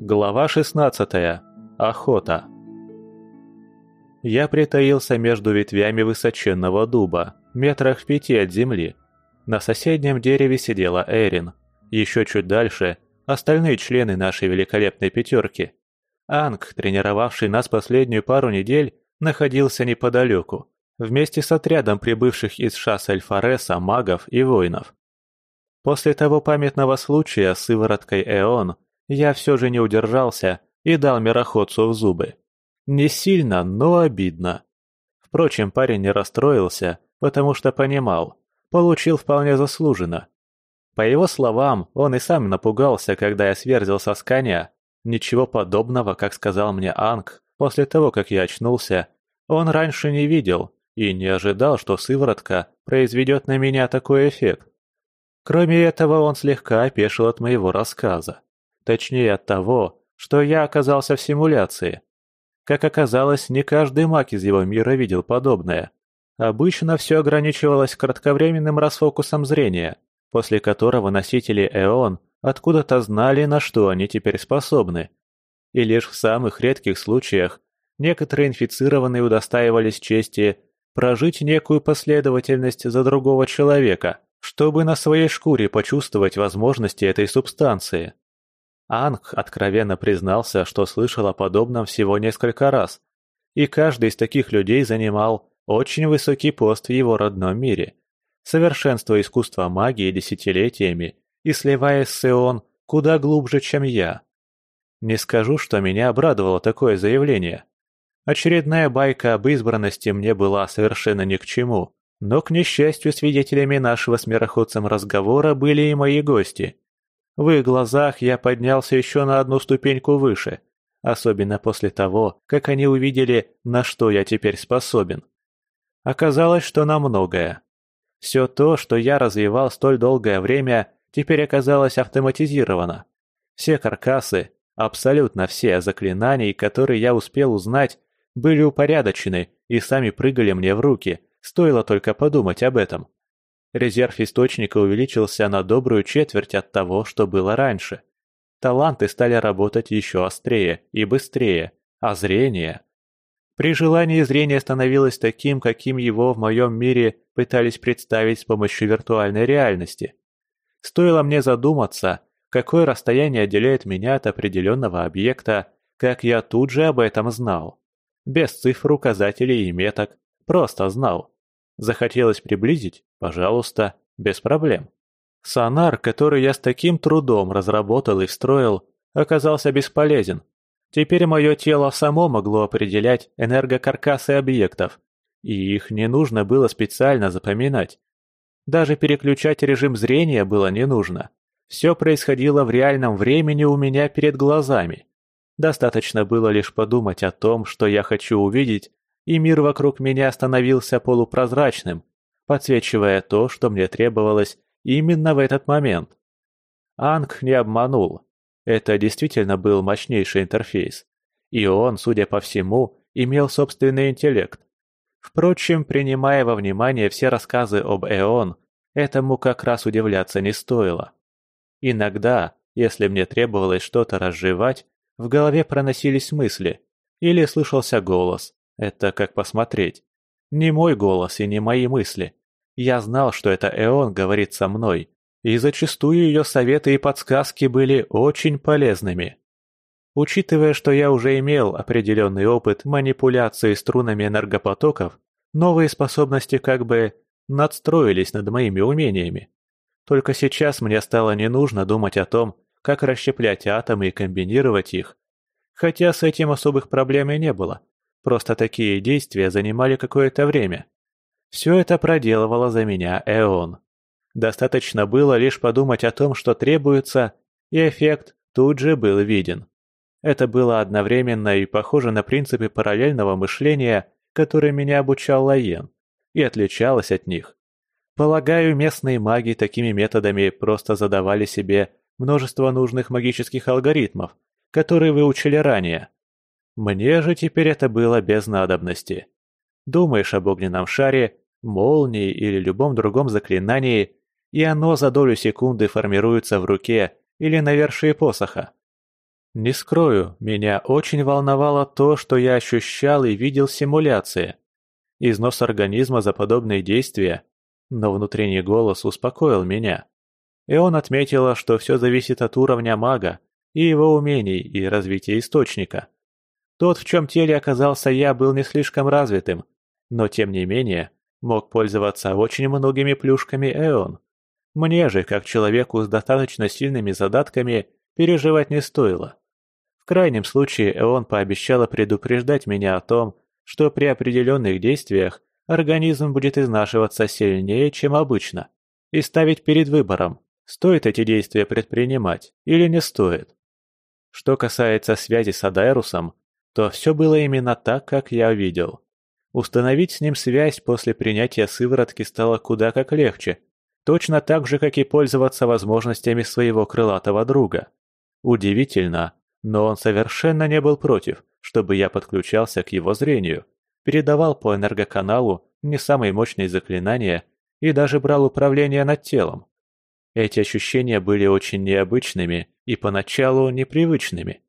Глава 16. Охота. Я притаился между ветвями высоченного дуба, метрах в пяти от земли. На соседнем дереве сидела Эрин. Еще чуть дальше – остальные члены нашей великолепной пятерки. Анг, тренировавший нас последнюю пару недель, находился неподалеку, вместе с отрядом прибывших из шасс Эльфареса магов и воинов. После того памятного случая с сывороткой Эон я все же не удержался и дал мироходцу в зубы. Не сильно, но обидно. Впрочем, парень не расстроился, потому что понимал, получил вполне заслуженно. По его словам, он и сам напугался, когда я сверзился с коня. Ничего подобного, как сказал мне Анг, после того, как я очнулся, он раньше не видел и не ожидал, что сыворотка произведет на меня такой эффект. Кроме этого, он слегка опешил от моего рассказа. Точнее от того, что я оказался в симуляции. Как оказалось, не каждый маг из его мира видел подобное. Обычно все ограничивалось кратковременным расфокусом зрения, после которого носители Эон откуда-то знали, на что они теперь способны. И лишь в самых редких случаях некоторые инфицированные удостаивались чести прожить некую последовательность за другого человека, чтобы на своей шкуре почувствовать возможности этой субстанции. Анг откровенно признался, что слышал о подобном всего несколько раз, и каждый из таких людей занимал очень высокий пост в его родном мире, совершенствуя искусство магии десятилетиями и сливаясь с Ион куда глубже, чем я. Не скажу, что меня обрадовало такое заявление. Очередная байка об избранности мне была совершенно ни к чему, но, к несчастью, свидетелями нашего с мироходцем разговора были и мои гости – в их глазах я поднялся еще на одну ступеньку выше, особенно после того, как они увидели, на что я теперь способен. Оказалось, что на многое. Все то, что я развивал столь долгое время, теперь оказалось автоматизировано. Все каркасы, абсолютно все заклинания, которые я успел узнать, были упорядочены и сами прыгали мне в руки, стоило только подумать об этом. Резерв источника увеличился на добрую четверть от того, что было раньше. Таланты стали работать еще острее и быстрее, а зрение... При желании зрение становилось таким, каким его в моем мире пытались представить с помощью виртуальной реальности. Стоило мне задуматься, какое расстояние отделяет меня от определенного объекта, как я тут же об этом знал. Без цифр, указателей и меток, просто знал. Захотелось приблизить? Пожалуйста, без проблем. Сонар, который я с таким трудом разработал и встроил, оказался бесполезен. Теперь мое тело само могло определять энергокаркасы объектов, и их не нужно было специально запоминать. Даже переключать режим зрения было не нужно. Все происходило в реальном времени у меня перед глазами. Достаточно было лишь подумать о том, что я хочу увидеть, и мир вокруг меня становился полупрозрачным, подсвечивая то, что мне требовалось именно в этот момент. Анг не обманул. Это действительно был мощнейший интерфейс. И он, судя по всему, имел собственный интеллект. Впрочем, принимая во внимание все рассказы об Эон, этому как раз удивляться не стоило. Иногда, если мне требовалось что-то разжевать, в голове проносились мысли, или слышался голос, это как посмотреть. Не мой голос и не мои мысли. Я знал, что это Эон говорит со мной, и зачастую ее советы и подсказки были очень полезными. Учитывая, что я уже имел определенный опыт манипуляции струнами энергопотоков, новые способности как бы надстроились над моими умениями. Только сейчас мне стало не нужно думать о том, как расщеплять атомы и комбинировать их. Хотя с этим особых проблем и не было. Просто такие действия занимали какое-то время. Все это проделывало за меня Эон. Достаточно было лишь подумать о том, что требуется, и эффект тут же был виден. Это было одновременно и похоже на принципы параллельного мышления, которые меня обучал Лаен, и отличалось от них. Полагаю, местные маги такими методами просто задавали себе множество нужных магических алгоритмов, которые выучили ранее. Мне же теперь это было без надобности. Думаешь об огненном шаре, молнии или любом другом заклинании, и оно за долю секунды формируется в руке или на вершине посоха. Не скрою, меня очень волновало то, что я ощущал и видел симуляции. Износ организма за подобные действия, но внутренний голос успокоил меня. И он отметила, что все зависит от уровня мага и его умений и развития источника. Тот, в чем теле оказался я, был не слишком развитым, но тем не менее мог пользоваться очень многими плюшками Эон. Мне же, как человеку с достаточно сильными задатками, переживать не стоило. В крайнем случае Эон пообещала предупреждать меня о том, что при определенных действиях организм будет изнашиваться сильнее, чем обычно, и ставить перед выбором, стоит эти действия предпринимать или не стоит. Что касается связи с Адайрусом, то все было именно так, как я видел. Установить с ним связь после принятия сыворотки стало куда как легче, точно так же, как и пользоваться возможностями своего крылатого друга. Удивительно, но он совершенно не был против, чтобы я подключался к его зрению, передавал по энергоканалу не самые мощные заклинания и даже брал управление над телом. Эти ощущения были очень необычными и поначалу непривычными.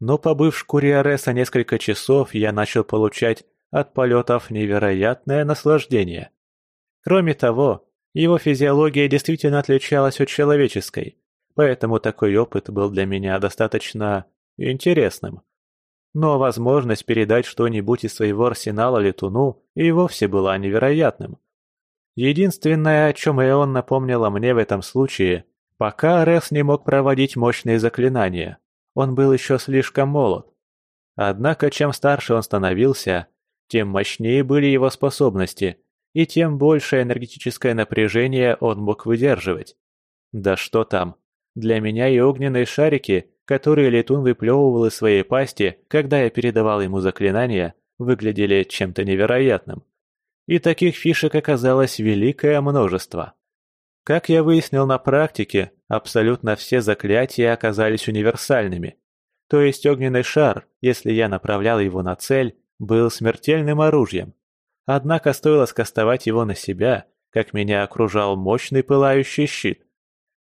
Но побыв в шкуре Ареса несколько часов, я начал получать от полетов невероятное наслаждение. Кроме того, его физиология действительно отличалась от человеческой, поэтому такой опыт был для меня достаточно интересным. Но возможность передать что-нибудь из своего арсенала летуну и вовсе была невероятным. Единственное, о чем Эон напомнила мне в этом случае, пока Рекс не мог проводить мощные заклинания. Он был еще слишком молод. Однако, чем старше он становился, тем мощнее были его способности, и тем большее энергетическое напряжение он мог выдерживать. Да что там, для меня и огненные шарики, которые летун выплевывал из своей пасти, когда я передавал ему заклинания, выглядели чем-то невероятным. И таких фишек оказалось великое множество. Как я выяснил на практике, абсолютно все заклятия оказались универсальными. То есть огненный шар, если я направлял его на цель, был смертельным оружием. Однако стоило скостовать его на себя, как меня окружал мощный пылающий щит.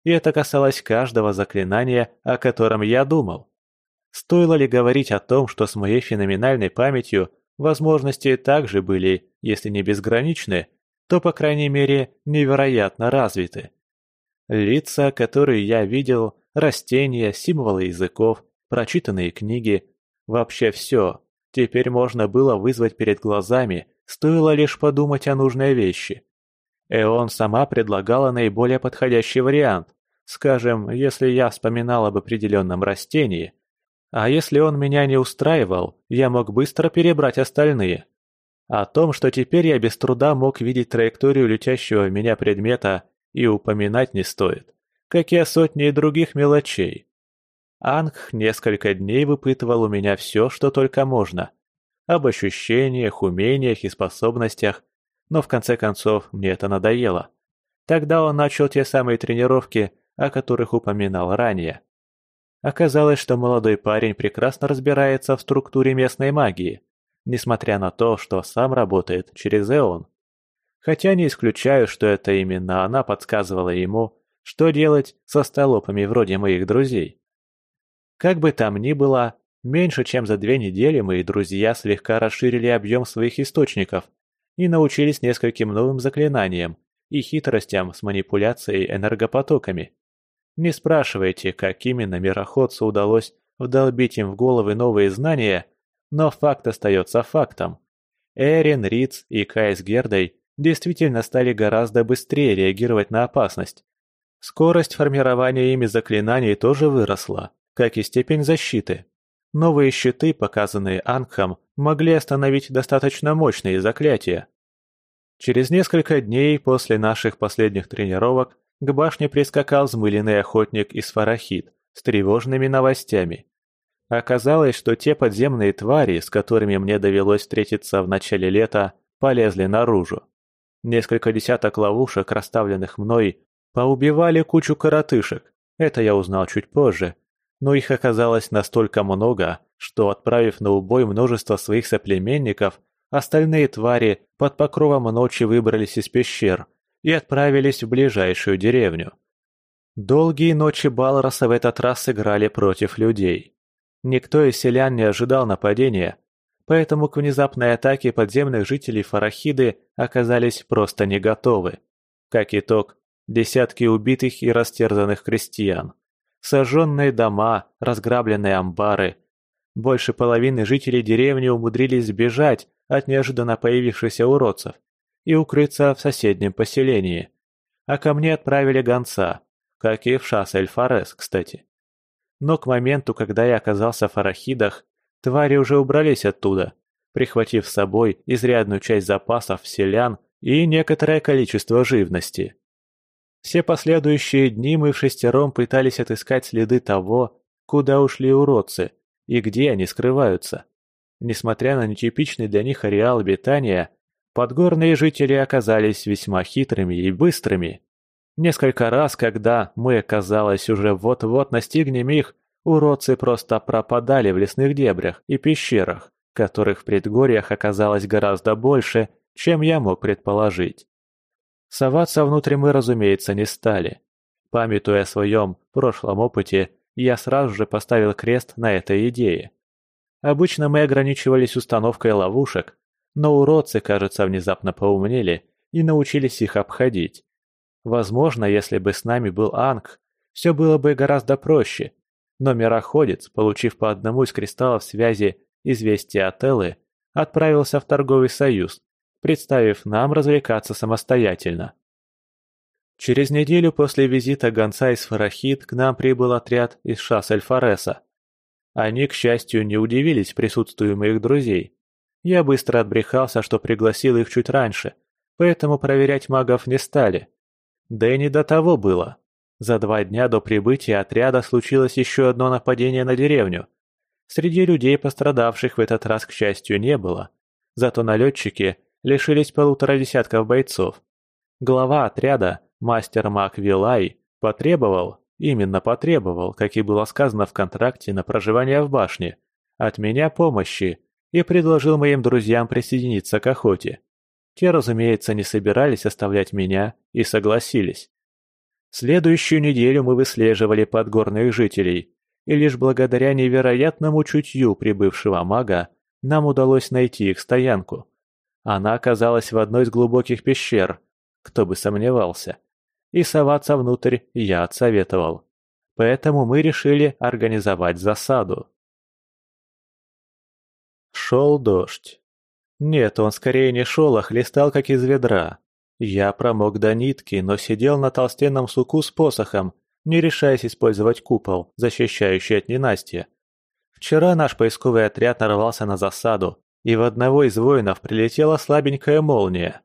И это касалось каждого заклинания, о котором я думал. Стоило ли говорить о том, что с моей феноменальной памятью возможности также были, если не безграничны, то, по крайней мере, невероятно развиты. Лица, которые я видел, растения, символы языков, прочитанные книги, вообще все, теперь можно было вызвать перед глазами, стоило лишь подумать о нужной вещи. Эон сама предлагала наиболее подходящий вариант, скажем, если я вспоминал об определенном растении. А если он меня не устраивал, я мог быстро перебрать остальные. О том, что теперь я без труда мог видеть траекторию летящего в меня предмета, и упоминать не стоит, как и о сотне других мелочей. Анг несколько дней выпытывал у меня все, что только можно. Об ощущениях, умениях и способностях, но в конце концов мне это надоело. Тогда он начал те самые тренировки, о которых упоминал ранее. Оказалось, что молодой парень прекрасно разбирается в структуре местной магии, несмотря на то, что сам работает через Эон. Хотя не исключаю, что это именно она подсказывала ему, что делать со столопами вроде моих друзей. Как бы там ни было, меньше чем за две недели мои друзья слегка расширили объем своих источников и научились нескольким новым заклинаниям и хитростям с манипуляцией энергопотоками. Не спрашивайте, как именно мироходцу удалось вдолбить им в головы новые знания, но факт остается фактом. Эрин, Риц и Кай с Гердой действительно стали гораздо быстрее реагировать на опасность. Скорость формирования ими заклинаний тоже выросла, как и степень защиты. Новые щиты, показанные Ангхам, могли остановить достаточно мощные заклятия. Через несколько дней после наших последних тренировок к башне прискакал взмыленный охотник из Фарахид с тревожными новостями. Оказалось, что те подземные твари, с которыми мне довелось встретиться в начале лета, полезли наружу. Несколько десяток ловушек, расставленных мной, поубивали кучу коротышек. Это я узнал чуть позже. Но их оказалось настолько много, что, отправив на убой множество своих соплеменников, остальные твари под покровом ночи выбрались из пещер и отправились в ближайшую деревню. Долгие ночи Балроса в этот раз сыграли против людей. Никто из селян не ожидал нападения, поэтому к внезапной атаке подземных жителей Фарахиды оказались просто не готовы. Как итог, десятки убитых и растерзанных крестьян, сожженные дома, разграбленные амбары. Больше половины жителей деревни умудрились сбежать от неожиданно появившихся уродцев и укрыться в соседнем поселении. А ко мне отправили гонца, как и в Шас-эль-Фарес, кстати. Но к моменту, когда я оказался в Фарахидах, твари уже убрались оттуда, прихватив с собой изрядную часть запасов селян и некоторое количество живности. Все последующие дни мы в шестером пытались отыскать следы того, куда ушли уродцы и где они скрываются. Несмотря на нетипичный для них ареал обитания, подгорные жители оказались весьма хитрыми и быстрыми. Несколько раз, когда мы, казалось, уже вот-вот настигнем их, уродцы просто пропадали в лесных дебрях и пещерах, которых в предгорьях оказалось гораздо больше, чем я мог предположить. Соваться внутрь мы, разумеется, не стали. Памятуя о своем прошлом опыте, я сразу же поставил крест на этой идее. Обычно мы ограничивались установкой ловушек, но уродцы, кажется, внезапно поумнели и научились их обходить. Возможно, если бы с нами был Анг, все было бы гораздо проще. Но мироходец, получив по одному из кристаллов связи известие от Эллы, отправился в торговый союз, представив нам развлекаться самостоятельно. Через неделю после визита гонца из Фарахид к нам прибыл отряд из Шас-эль-Фареса. Они, к счастью, не удивились присутствию моих друзей. Я быстро отбрехался, что пригласил их чуть раньше, поэтому проверять магов не стали. Да и не до того было. За два дня до прибытия отряда случилось еще одно нападение на деревню. Среди людей, пострадавших в этот раз, к счастью, не было. Зато налетчики лишились полутора десятков бойцов. Глава отряда, мастер Мак Вилай, потребовал, именно потребовал, как и было сказано в контракте на проживание в башне, от меня помощи и предложил моим друзьям присоединиться к охоте. Те, разумеется, не собирались оставлять меня и согласились. Следующую неделю мы выслеживали подгорных жителей, и лишь благодаря невероятному чутью прибывшего мага нам удалось найти их стоянку. Она оказалась в одной из глубоких пещер, кто бы сомневался. И соваться внутрь я отсоветовал. Поэтому мы решили организовать засаду. Шел дождь. Нет, он скорее не шел, а хлестал, как из ведра. Я промок до нитки, но сидел на толстенном суку с посохом, не решаясь использовать купол, защищающий от ненастья. Вчера наш поисковый отряд нарвался на засаду, и в одного из воинов прилетела слабенькая молния.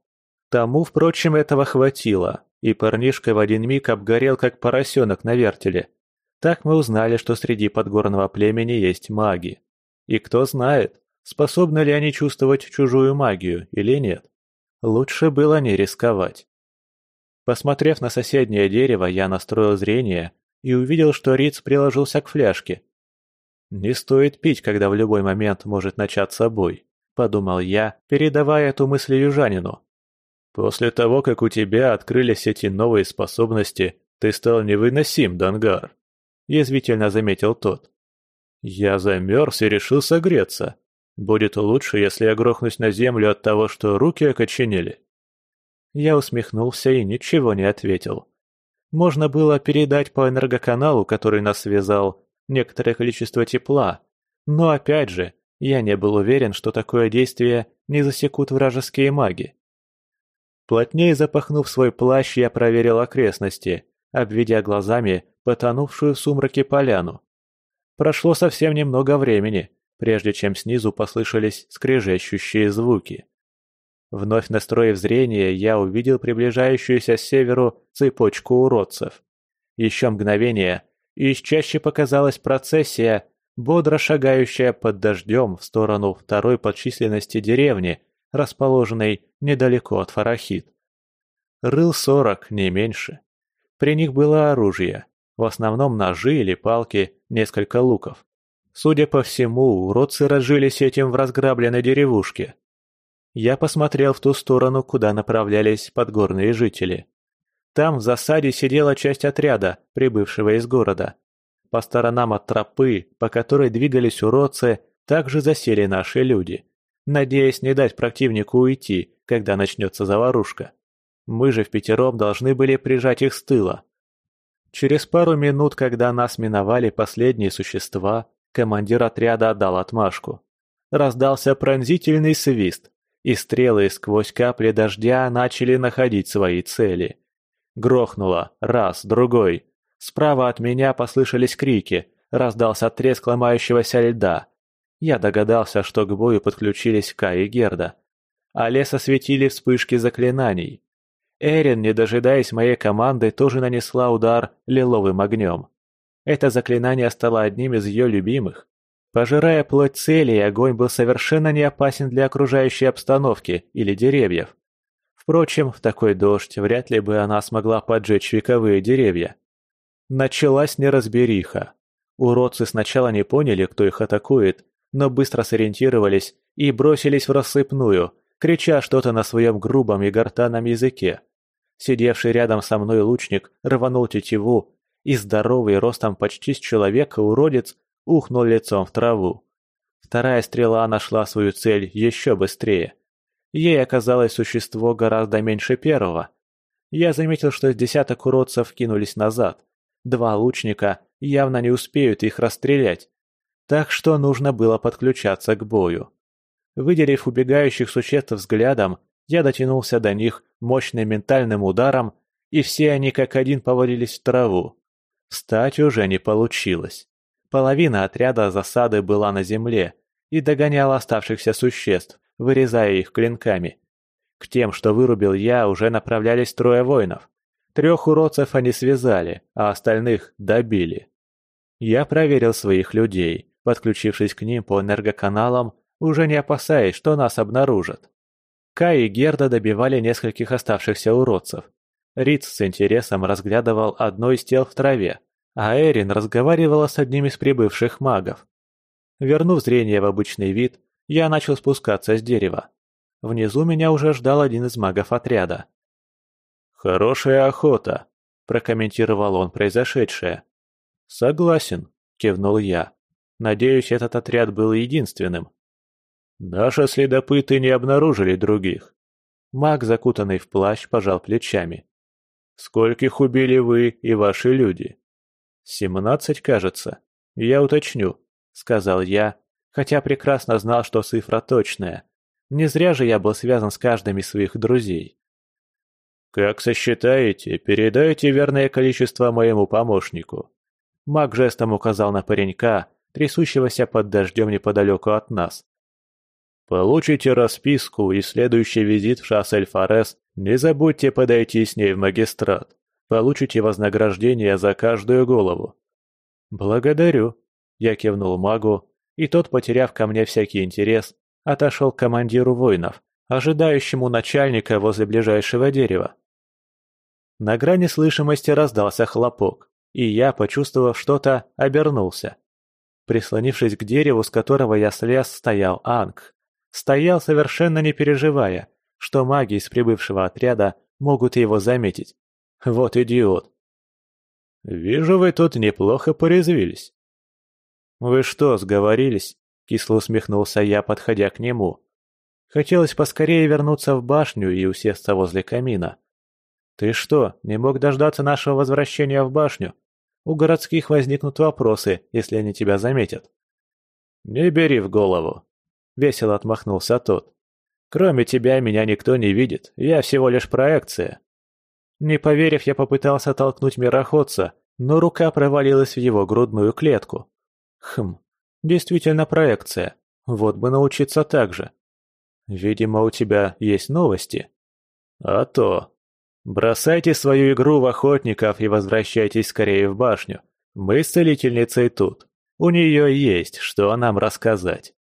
Тому, впрочем, этого хватило, и парнишка в один миг обгорел, как поросенок на вертеле. Так мы узнали, что среди подгорного племени есть маги. И кто знает, способны ли они чувствовать чужую магию или нет. Лучше было не рисковать. Посмотрев на соседнее дерево, я настроил зрение и увидел, что Риц приложился к фляжке, «Не стоит пить, когда в любой момент может начаться бой», — подумал я, передавая эту мысль южанину. «После того, как у тебя открылись эти новые способности, ты стал невыносим, Дангар», — язвительно заметил тот. «Я замерз и решил согреться. Будет лучше, если я грохнусь на землю от того, что руки окоченели». Я усмехнулся и ничего не ответил. Можно было передать по энергоканалу, который нас связал, некоторое количество тепла. Но опять же, я не был уверен, что такое действие не засекут вражеские маги. Плотнее запахнув свой плащ, я проверил окрестности, обведя глазами потонувшую в сумраке поляну. Прошло совсем немного времени, прежде чем снизу послышались скрежещущие звуки. Вновь настроив зрение, я увидел приближающуюся с северу цепочку уродцев. Еще мгновение, и из чаще показалась процессия, бодро шагающая под дождем в сторону второй по численности деревни, расположенной недалеко от Фарахид. Рыл сорок, не меньше. При них было оружие, в основном ножи или палки, несколько луков. Судя по всему, уродцы разжились этим в разграбленной деревушке. Я посмотрел в ту сторону, куда направлялись подгорные жители. Там в засаде сидела часть отряда, прибывшего из города. По сторонам от тропы, по которой двигались уродцы, также засели наши люди, надеясь не дать противнику уйти, когда начнется заварушка. Мы же в пятером должны были прижать их с тыла. Через пару минут, когда нас миновали последние существа, командир отряда отдал отмашку. Раздался пронзительный свист, и стрелы сквозь капли дождя начали находить свои цели. Грохнуло, раз, другой. Справа от меня послышались крики, раздался треск ломающегося льда. Я догадался, что к бою подключились Кай и Герда. А лес осветили вспышки заклинаний. Эрин, не дожидаясь моей команды, тоже нанесла удар лиловым огнем. Это заклинание стало одним из ее любимых. Пожирая плоть цели, огонь был совершенно не опасен для окружающей обстановки или деревьев. Впрочем, в такой дождь вряд ли бы она смогла поджечь вековые деревья. Началась неразбериха. Уродцы сначала не поняли, кто их атакует, но быстро сориентировались и бросились в рассыпную, крича что-то на своем грубом и гортанном языке. Сидевший рядом со мной лучник рванул тетиву, и здоровый ростом почти с человека уродец ухнул лицом в траву. Вторая стрела нашла свою цель еще быстрее. Ей оказалось существо гораздо меньше первого. Я заметил, что с десяток уродцев кинулись назад. Два лучника явно не успеют их расстрелять. Так что нужно было подключаться к бою. Выделив убегающих существ взглядом, я дотянулся до них мощным ментальным ударом, и все они как один повалились в траву. Встать уже не получилось. Половина отряда засады была на земле и догоняла оставшихся существ, вырезая их клинками. К тем, что вырубил я, уже направлялись трое воинов. Трех уродцев они связали, а остальных добили. Я проверил своих людей, подключившись к ним по энергоканалам, уже не опасаясь, что нас обнаружат. Кай и Герда добивали нескольких оставшихся уродцев. Риц с интересом разглядывал одно из тел в траве, а Эрин разговаривала с одним из прибывших магов. Вернув зрение в обычный вид, я начал спускаться с дерева. Внизу меня уже ждал один из магов отряда. «Хорошая охота», – прокомментировал он произошедшее. «Согласен», – кивнул я. «Надеюсь, этот отряд был единственным». «Наши следопыты не обнаружили других». Маг, закутанный в плащ, пожал плечами. «Скольких убили вы и ваши люди?» «Семнадцать, кажется. Я уточню», — сказал я, хотя прекрасно знал, что цифра точная. Не зря же я был связан с каждым из своих друзей. «Как сосчитаете, передайте верное количество моему помощнику». Маг жестом указал на паренька, трясущегося под дождем неподалеку от нас. Получите расписку и следующий визит в Шассель-Форес не забудьте подойти с ней в магистрат. Получите вознаграждение за каждую голову. Благодарю. Я кивнул магу, и тот, потеряв ко мне всякий интерес, отошел к командиру воинов, ожидающему начальника возле ближайшего дерева. На грани слышимости раздался хлопок, и я, почувствовав что-то, обернулся. Прислонившись к дереву, с которого я слез, стоял Анг. Стоял, совершенно не переживая, что маги из прибывшего отряда могут его заметить. Вот идиот. «Вижу, вы тут неплохо порезвились». «Вы что, сговорились?» — кисло усмехнулся я, подходя к нему. Хотелось поскорее вернуться в башню и усесться возле камина. «Ты что, не мог дождаться нашего возвращения в башню? У городских возникнут вопросы, если они тебя заметят». «Не бери в голову. — весело отмахнулся тот. «Кроме тебя меня никто не видит, я всего лишь проекция». Не поверив, я попытался толкнуть мироходца, но рука провалилась в его грудную клетку. Хм, действительно проекция. Вот бы научиться так же. Видимо, у тебя есть новости. А то. Бросайте свою игру в охотников и возвращайтесь скорее в башню. Мы с целительницей тут. У нее есть, что нам рассказать.